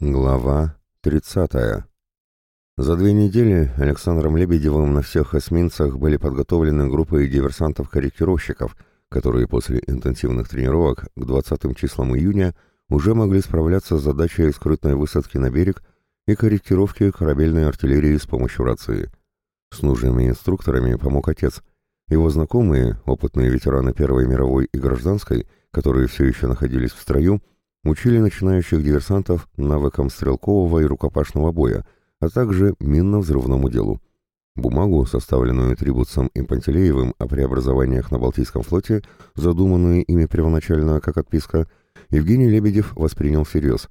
Глава 30. За две недели Александром Лебедевым на всех эсминцах были подготовлены группы диверсантов-корректировщиков, которые после интенсивных тренировок к 20 числам июня уже могли справляться с задачей скрытной высадки на берег и корректировки корабельной артиллерии с помощью рации. С нужными инструкторами помог отец. Его знакомые, опытные ветераны Первой мировой и гражданской, которые все еще находились в строю, Учили начинающих диверсантов навыкам стрелкового и рукопашного боя, а также минно-взрывному делу. Бумагу, составленную Трибутсом и Пантелеевым о преобразованиях на Балтийском флоте, задуманную ими первоначально как отписка, Евгений Лебедев воспринял всерьез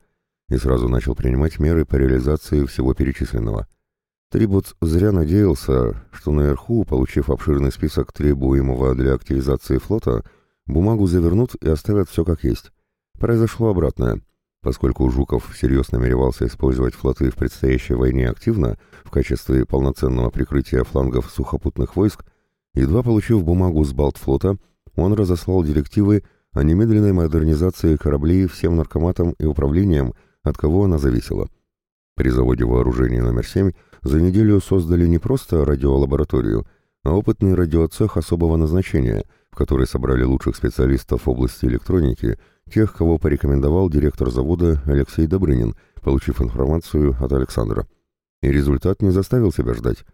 и сразу начал принимать меры по реализации всего перечисленного. Трибутс зря надеялся, что наверху, получив обширный список требуемого для активизации флота, бумагу завернут и оставят все как есть. Произошло обратное. Поскольку Жуков всерьез намеревался использовать флоты в предстоящей войне активно, в качестве полноценного прикрытия флангов сухопутных войск, едва получив бумагу с Балтфлота, он разослал директивы о немедленной модернизации кораблей всем наркоматам и управлениям, от кого она зависела. При заводе вооружений номер 7 за неделю создали не просто радиолабораторию, а опытный радиоцех особого назначения, в который собрали лучших специалистов в области электроники – тех, кого порекомендовал директор завода Алексей Добрынин, получив информацию от Александра. И результат не заставил себя ждать.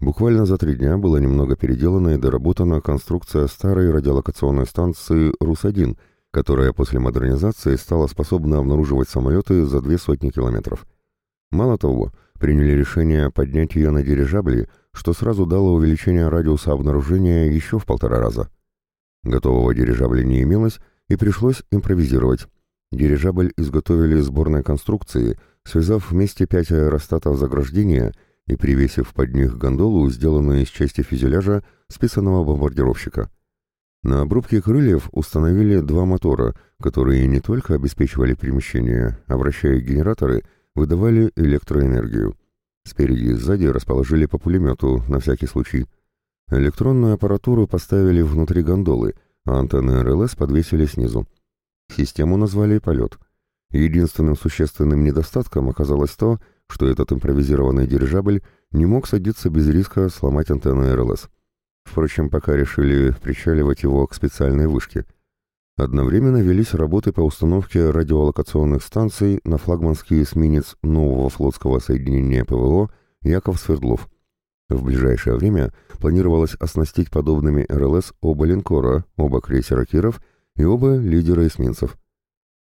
Буквально за три дня была немного переделана и доработана конструкция старой радиолокационной станции «Рус-1», которая после модернизации стала способна обнаруживать самолеты за две сотни километров. Мало того, приняли решение поднять ее на дирижабли, что сразу дало увеличение радиуса обнаружения еще в полтора раза. Готового дирижабля не имелось, и пришлось импровизировать. Дирижабль изготовили сборной конструкции, связав вместе пять аэростатов заграждения и привесив под них гондолу, сделанную из части фюзеляжа списанного бомбардировщика. На обрубке крыльев установили два мотора, которые не только обеспечивали перемещение, а вращая генераторы, выдавали электроэнергию. Спереди и сзади расположили по пулемету, на всякий случай. Электронную аппаратуру поставили внутри гондолы, а антенны РЛС подвесили снизу. Систему назвали «Полет». Единственным существенным недостатком оказалось то, что этот импровизированный дирижабль не мог садиться без риска сломать антенны РЛС. Впрочем, пока решили причаливать его к специальной вышке. Одновременно велись работы по установке радиолокационных станций на флагманский эсминец нового флотского соединения ПВО «Яков Свердлов». В ближайшее время планировалось оснастить подобными РЛС оба линкора, оба крейсера «Киров» и оба лидера эсминцев.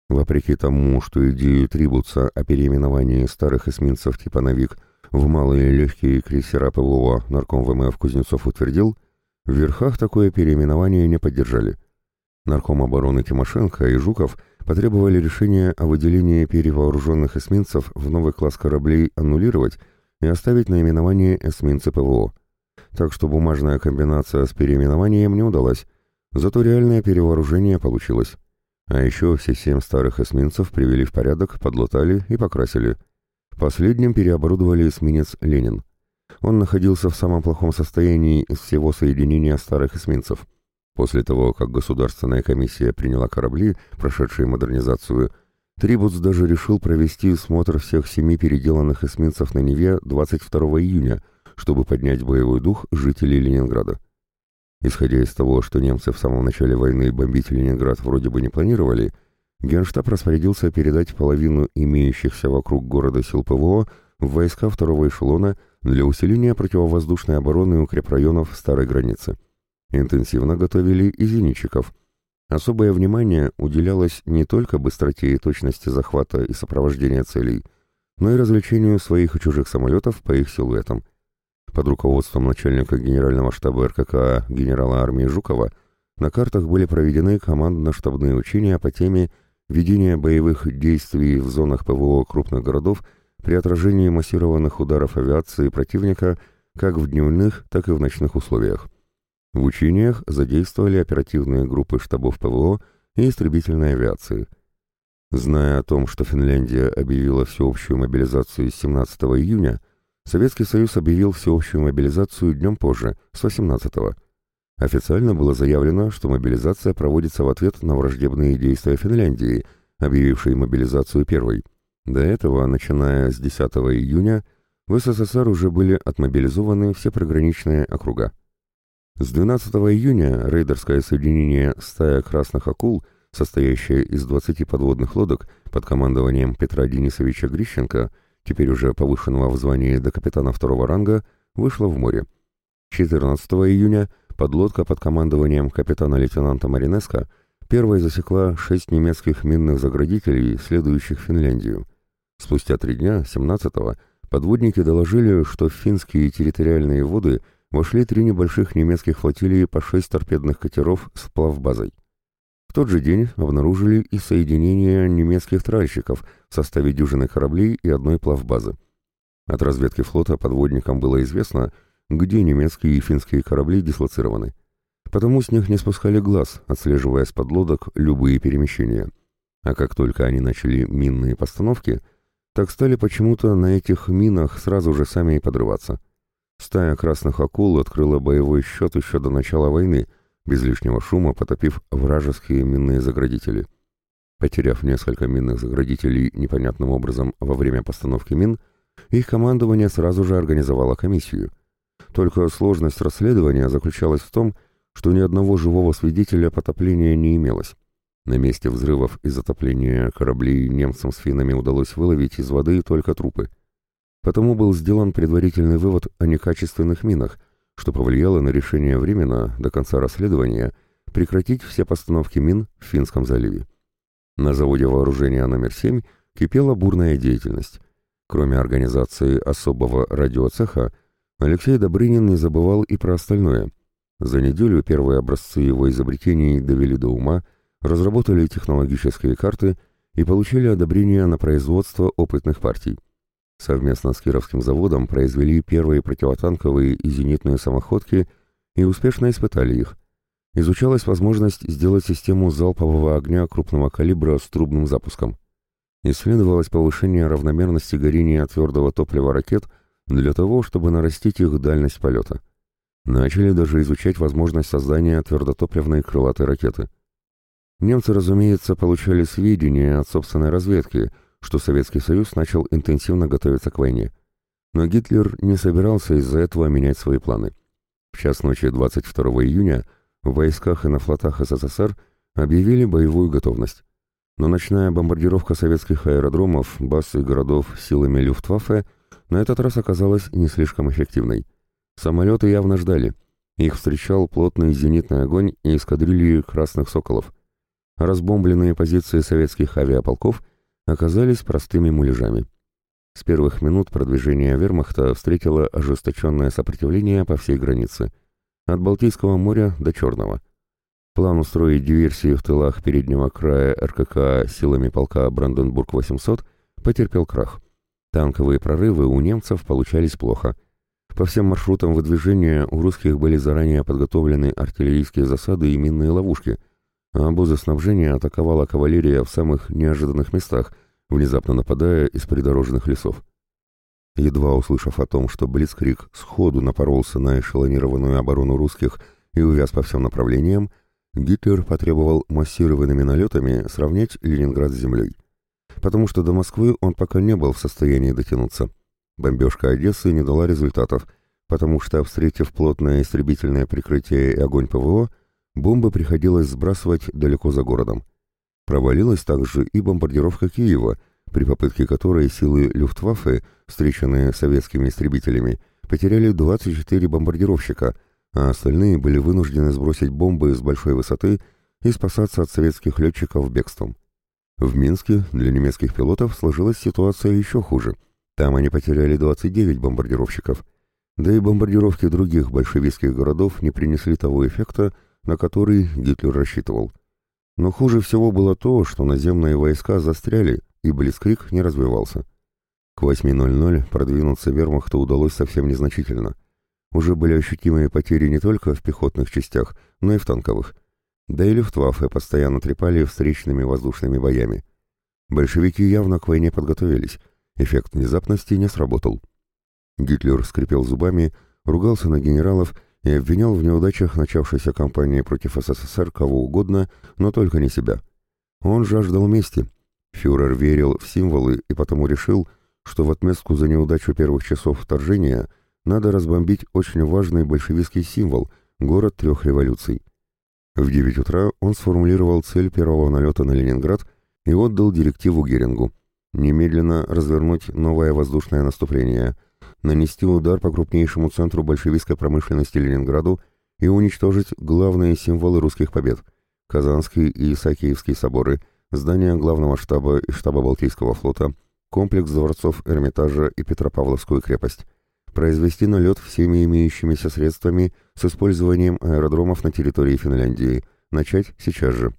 Вопреки тому, что идею Трибуца о переименовании старых эсминцев типа «Навик» в малые легкие крейсера ПВО нарком ВМФ Кузнецов утвердил, в верхах такое переименование не поддержали. Нарком обороны Тимошенко и Жуков потребовали решения о выделении перевооруженных эсминцев в новый класс кораблей аннулировать и оставить наименование эсминцы ПВО. Так что бумажная комбинация с переименованием не удалась, зато реальное перевооружение получилось. А еще все семь старых эсминцев привели в порядок, подлатали и покрасили. Последним переоборудовали эсминец «Ленин». Он находился в самом плохом состоянии из всего соединения старых эсминцев. После того, как Государственная комиссия приняла корабли, прошедшие модернизацию, Трибутс даже решил провести смотр всех семи переделанных эсминцев на Неве 22 июня, чтобы поднять боевой дух жителей Ленинграда. Исходя из того, что немцы в самом начале войны бомбить Ленинград вроде бы не планировали, Генштаб распорядился передать половину имеющихся вокруг города сил ПВО в войска второго эшелона для усиления противовоздушной обороны укрепрайонов старой границы. Интенсивно готовили и зенитчиков – Особое внимание уделялось не только быстроте и точности захвата и сопровождения целей, но и развлечению своих и чужих самолетов по их силуэтам. Под руководством начальника генерального штаба РКК генерала армии Жукова на картах были проведены командно-штабные учения по теме ведения боевых действий в зонах ПВО крупных городов при отражении массированных ударов авиации противника как в дневных, так и в ночных условиях. В учениях задействовали оперативные группы штабов ПВО и истребительной авиации. Зная о том, что Финляндия объявила всеобщую мобилизацию с 17 июня, Советский Союз объявил всеобщую мобилизацию днем позже, с 18 -го. Официально было заявлено, что мобилизация проводится в ответ на враждебные действия Финляндии, объявившей мобилизацию первой. До этого, начиная с 10 июня, в СССР уже были отмобилизованы все приграничные округа. С 12 июня рейдерское соединение «Стая красных акул», состоящее из 20 подводных лодок под командованием Петра Денисовича Грищенко, теперь уже повышенного в звании до капитана второго ранга, вышло в море. 14 июня подлодка под командованием капитана-лейтенанта Маринеско первой засекла шесть немецких минных заградителей, следующих Финляндию. Спустя три дня, 17-го, подводники доложили, что финские территориальные воды вошли три небольших немецких флотилии по шесть торпедных катеров с плавбазой. В тот же день обнаружили и соединение немецких тральщиков в составе дюжины кораблей и одной плавбазы. От разведки флота подводникам было известно, где немецкие и финские корабли дислоцированы. Потому с них не спускали глаз, отслеживая с подлодок любые перемещения. А как только они начали минные постановки, так стали почему-то на этих минах сразу же сами и подрываться. Стая красных акул открыла боевой счет еще до начала войны, без лишнего шума потопив вражеские минные заградители. Потеряв несколько минных заградителей непонятным образом во время постановки мин, их командование сразу же организовало комиссию. Только сложность расследования заключалась в том, что ни одного живого свидетеля потопления не имелось. На месте взрывов и затопления кораблей немцам с финнами удалось выловить из воды только трупы. Потому был сделан предварительный вывод о некачественных минах, что повлияло на решение временно, до конца расследования, прекратить все постановки мин в Финском заливе. На заводе вооружения номер 7 кипела бурная деятельность. Кроме организации особого радиоцеха, Алексей Добрынин не забывал и про остальное. За неделю первые образцы его изобретений довели до ума, разработали технологические карты и получили одобрение на производство опытных партий. Совместно с Кировским заводом произвели первые противотанковые и зенитные самоходки и успешно испытали их. Изучалась возможность сделать систему залпового огня крупного калибра с трубным запуском. Исследовалось повышение равномерности горения твердого топлива ракет для того, чтобы нарастить их дальность полета. Начали даже изучать возможность создания твердотопливной крылатой ракеты. Немцы, разумеется, получали сведения от собственной разведки, что Советский Союз начал интенсивно готовиться к войне. Но Гитлер не собирался из-за этого менять свои планы. В час ночи 22 июня в войсках и на флотах СССР объявили боевую готовность. Но ночная бомбардировка советских аэродромов, баз и городов силами Люфтваффе на этот раз оказалась не слишком эффективной. Самолеты явно ждали. Их встречал плотный зенитный огонь и эскадрильи «Красных соколов». Разбомбленные позиции советских авиаполков оказались простыми муляжами. С первых минут продвижение вермахта встретило ожесточенное сопротивление по всей границе, от Балтийского моря до Черного. План устроить диверсии в тылах переднего края РКК силами полка Бранденбург-800 потерпел крах. Танковые прорывы у немцев получались плохо. По всем маршрутам выдвижения у русских были заранее подготовлены артиллерийские засады и минные ловушки, а снабжения атаковала кавалерия в самых неожиданных местах, внезапно нападая из придорожных лесов. Едва услышав о том, что Блицкрик сходу напоролся на эшелонированную оборону русских и увяз по всем направлениям, Гитлер потребовал массированными налетами сравнять Ленинград с землей. Потому что до Москвы он пока не был в состоянии дотянуться. Бомбежка Одессы не дала результатов, потому что, встретив плотное истребительное прикрытие и огонь ПВО, бомбы приходилось сбрасывать далеко за городом. Провалилась также и бомбардировка Киева – при попытке которой силы Люфтваффе, встреченные советскими истребителями, потеряли 24 бомбардировщика, а остальные были вынуждены сбросить бомбы с большой высоты и спасаться от советских летчиков бегством. В Минске для немецких пилотов сложилась ситуация еще хуже. Там они потеряли 29 бомбардировщиков. Да и бомбардировки других большевистских городов не принесли того эффекта, на который Гитлер рассчитывал. Но хуже всего было то, что наземные войска застряли, и Блицкрик не развивался. К 8.00 продвинуться вермахту удалось совсем незначительно. Уже были ощутимые потери не только в пехотных частях, но и в танковых. Да и люфтваффе постоянно трепали встречными воздушными боями. Большевики явно к войне подготовились, эффект внезапности не сработал. Гитлер скрипел зубами, ругался на генералов и обвинял в неудачах начавшейся кампании против СССР кого угодно, но только не себя. Он жаждал мести, Фюрер верил в символы и потому решил, что в отместку за неудачу первых часов вторжения надо разбомбить очень важный большевистский символ – город трех революций. В 9 утра он сформулировал цель первого налета на Ленинград и отдал директиву Герингу – немедленно развернуть новое воздушное наступление, нанести удар по крупнейшему центру большевистской промышленности Ленинграду и уничтожить главные символы русских побед – Казанский и Исаакиевский соборы, здание главного штаба и штаба Балтийского флота, комплекс дворцов Эрмитажа и Петропавловскую крепость, произвести налет всеми имеющимися средствами с использованием аэродромов на территории Финляндии, начать сейчас же.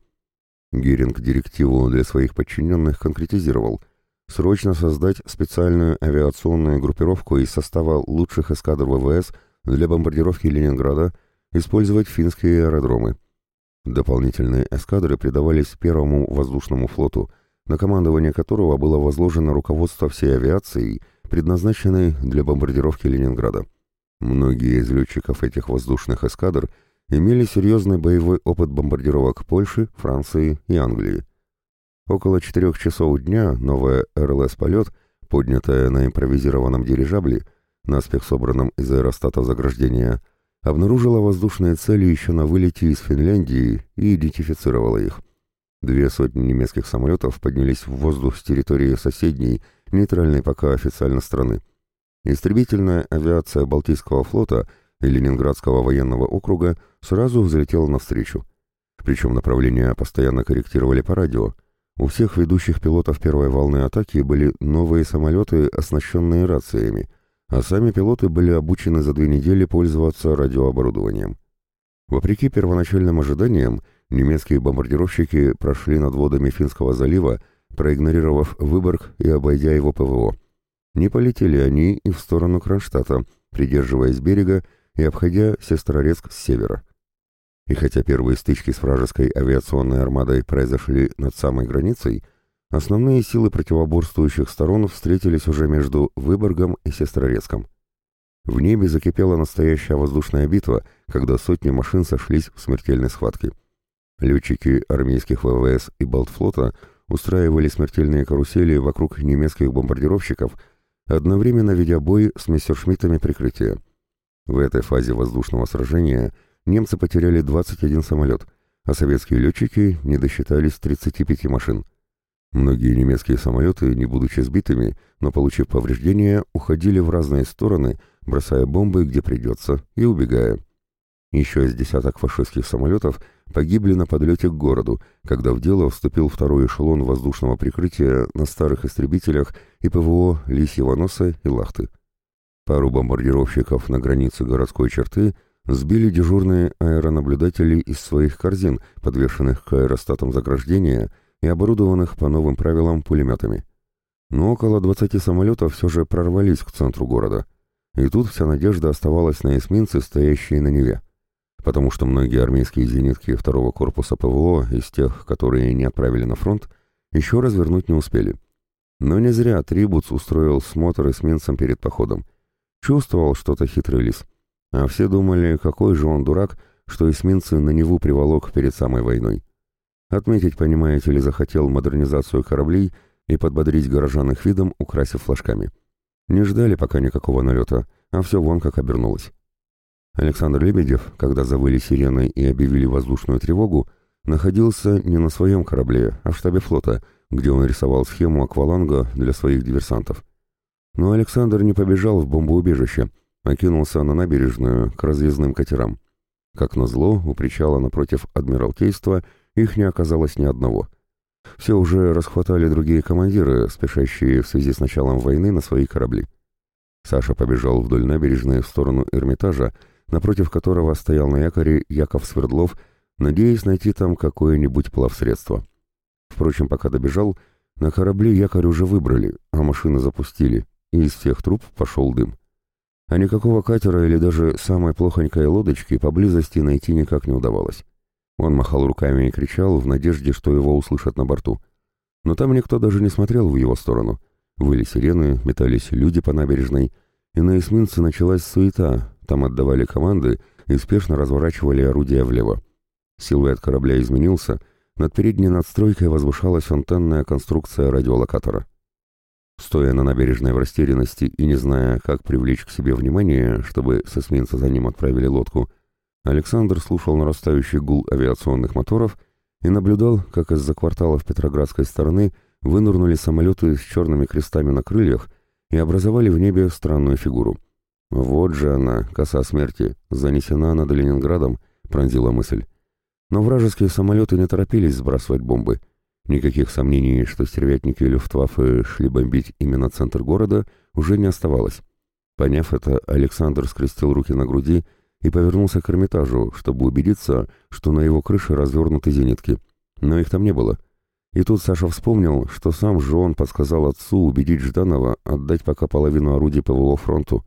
Геринг директиву для своих подчиненных конкретизировал – срочно создать специальную авиационную группировку из состава лучших эскадр ВВС для бомбардировки Ленинграда, использовать финские аэродромы. Дополнительные эскадры придавались первому воздушному флоту, на командование которого было возложено руководство всей авиацией, предназначенной для бомбардировки Ленинграда. Многие из летчиков этих воздушных эскадр имели серьезный боевой опыт бомбардировок Польши, Франции и Англии. Около четырех часов дня новая РЛС-полет, поднятая на импровизированном дирижабле, наспех собранном из аэростатов заграждения, обнаружила воздушные цели еще на вылете из Финляндии и идентифицировала их. Две сотни немецких самолетов поднялись в воздух с территории соседней, нейтральной пока официально страны. Истребительная авиация Балтийского флота и Ленинградского военного округа сразу взлетела навстречу. Причем направления постоянно корректировали по радио, у всех ведущих пилотов первой волны атаки были новые самолеты, оснащенные рациями, а сами пилоты были обучены за две недели пользоваться радиооборудованием. Вопреки первоначальным ожиданиям, немецкие бомбардировщики прошли над водами Финского залива, проигнорировав Выборг и обойдя его ПВО. Не полетели они и в сторону Кронштадта, придерживаясь берега и обходя Сестрорецк с севера. И хотя первые стычки с вражеской авиационной армадой произошли над самой границей, основные силы противоборствующих сторон встретились уже между Выборгом и Сестрорецком. В небе закипела настоящая воздушная битва, когда сотни машин сошлись в смертельной схватке. Летчики армейских ВВС и Балтфлота устраивали смертельные карусели вокруг немецких бомбардировщиков, одновременно ведя бой с мессершмиттами прикрытия. В этой фазе воздушного сражения – немцы потеряли 21 самолет, а советские летчики не досчитались 35 машин. Многие немецкие самолеты, не будучи сбитыми, но получив повреждения, уходили в разные стороны, бросая бомбы где придется и убегая. Еще из десяток фашистских самолетов погибли на подлете к городу, когда в дело вступил второй эшелон воздушного прикрытия на старых истребителях и ПВО Лисьего носа и Лахты. Пару бомбардировщиков на границе городской черты сбили дежурные аэронаблюдатели из своих корзин, подвешенных к аэростатам заграждения и оборудованных по новым правилам пулеметами. Но около 20 самолетов все же прорвались к центру города. И тут вся надежда оставалась на эсминцы, стоящие на Неве. Потому что многие армейские зенитки второго корпуса ПВО из тех, которые не отправили на фронт, еще развернуть не успели. Но не зря Трибуц устроил смотр эсминцам перед походом. Чувствовал что-то хитрый лис. А все думали, какой же он дурак, что эсминцы на Неву приволок перед самой войной. Отметить, понимаете ли, захотел модернизацию кораблей и подбодрить горожан их видом, украсив флажками. Не ждали пока никакого налета, а все вон как обернулось. Александр Лебедев, когда завыли сирены и объявили воздушную тревогу, находился не на своем корабле, а в штабе флота, где он рисовал схему акваланга для своих диверсантов. Но Александр не побежал в бомбоубежище, окинулся на набережную к разъездным катерам. Как назло, у причала напротив Адмиралтейства их не оказалось ни одного. Все уже расхватали другие командиры, спешащие в связи с началом войны на свои корабли. Саша побежал вдоль набережной в сторону Эрмитажа, напротив которого стоял на якоре Яков Свердлов, надеясь найти там какое-нибудь плавсредство. Впрочем, пока добежал, на корабле якорь уже выбрали, а машины запустили, и из всех труб пошел дым а никакого катера или даже самой плохонькой лодочки поблизости найти никак не удавалось. Он махал руками и кричал в надежде, что его услышат на борту. Но там никто даже не смотрел в его сторону. Выли сирены, метались люди по набережной, и на эсминце началась суета, там отдавали команды и спешно разворачивали орудия влево. Силуэт корабля изменился, над передней надстройкой возвышалась антенная конструкция радиолокатора. Стоя на набережной в растерянности и не зная, как привлечь к себе внимание, чтобы с эсминца за ним отправили лодку, Александр слушал нарастающий гул авиационных моторов и наблюдал, как из-за кварталов Петроградской стороны вынырнули самолеты с черными крестами на крыльях и образовали в небе странную фигуру. «Вот же она, коса смерти, занесена над Ленинградом», — пронзила мысль. Но вражеские самолеты не торопились сбрасывать бомбы. Никаких сомнений, что стервятники Люфтваффе шли бомбить именно центр города, уже не оставалось. Поняв это, Александр скрестил руки на груди и повернулся к Эрмитажу, чтобы убедиться, что на его крыше развернуты зенитки. Но их там не было. И тут Саша вспомнил, что сам же он подсказал отцу убедить Жданова отдать пока половину орудий ПВО фронту.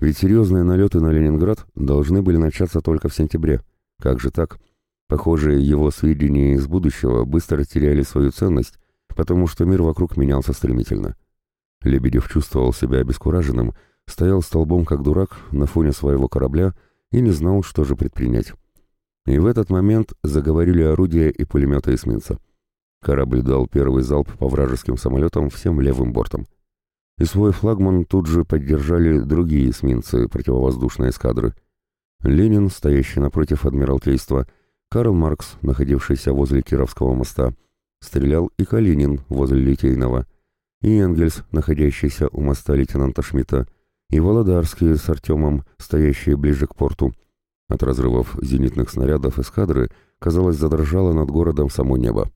Ведь серьезные налеты на Ленинград должны были начаться только в сентябре. Как же так? Похоже, его сведения из будущего быстро теряли свою ценность, потому что мир вокруг менялся стремительно. Лебедев чувствовал себя обескураженным, стоял столбом как дурак на фоне своего корабля и не знал, что же предпринять. И в этот момент заговорили орудия и пулеметы эсминца. Корабль дал первый залп по вражеским самолетам всем левым бортом. И свой флагман тут же поддержали другие эсминцы противовоздушной эскадры. Ленин, стоящий напротив Адмиралтейства, Карл Маркс, находившийся возле Кировского моста, стрелял и Калинин возле Литейного, и Энгельс, находящийся у моста лейтенанта Шмидта, и Володарские с Артемом, стоящие ближе к порту. От разрывов зенитных снарядов эскадры, казалось, задрожало над городом само небо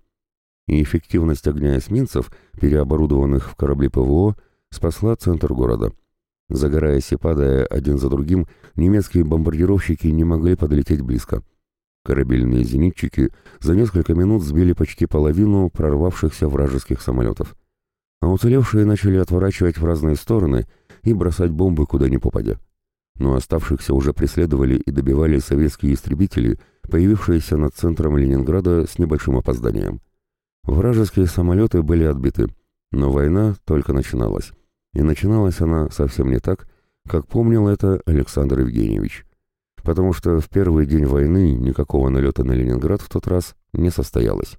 и эффективность огня эсминцев, переоборудованных в корабли ПВО, спасла центр города. Загораясь и падая один за другим, немецкие бомбардировщики не могли подлететь близко. Корабельные зенитчики за несколько минут сбили почти половину прорвавшихся вражеских самолетов. А уцелевшие начали отворачивать в разные стороны и бросать бомбы куда ни попадя. Но оставшихся уже преследовали и добивали советские истребители, появившиеся над центром Ленинграда с небольшим опозданием. Вражеские самолеты были отбиты, но война только начиналась. И начиналась она совсем не так, как помнил это Александр Евгеньевич. Потому что в первый день войны никакого налета на Ленинград в тот раз не состоялось.